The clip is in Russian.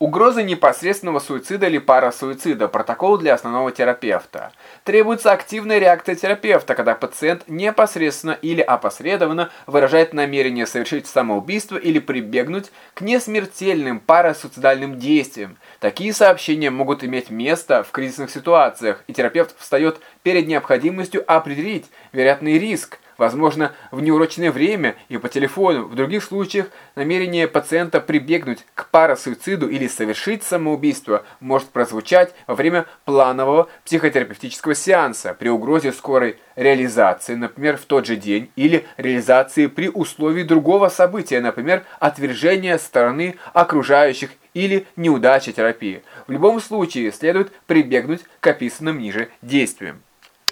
Угроза непосредственного суицида или парасуицида. Протокол для основного терапевта. Требуется активная реакция терапевта, когда пациент непосредственно или опосредованно выражает намерение совершить самоубийство или прибегнуть к несмертельным парасуицидальным действиям. Такие сообщения могут иметь место в кризисных ситуациях, и терапевт встает перед необходимостью определить вероятный риск, возможно, в неурочное время и по телефону. В других случаях намерение пациента прибегнуть к парасуициду или совершить самоубийство может прозвучать во время планового психотерапевтического сеанса при угрозе скорой реализации, например, в тот же день, или реализации при условии другого события, например, отвержения стороны окружающих или неудачи терапии. В любом случае следует прибегнуть к описанным ниже действиям.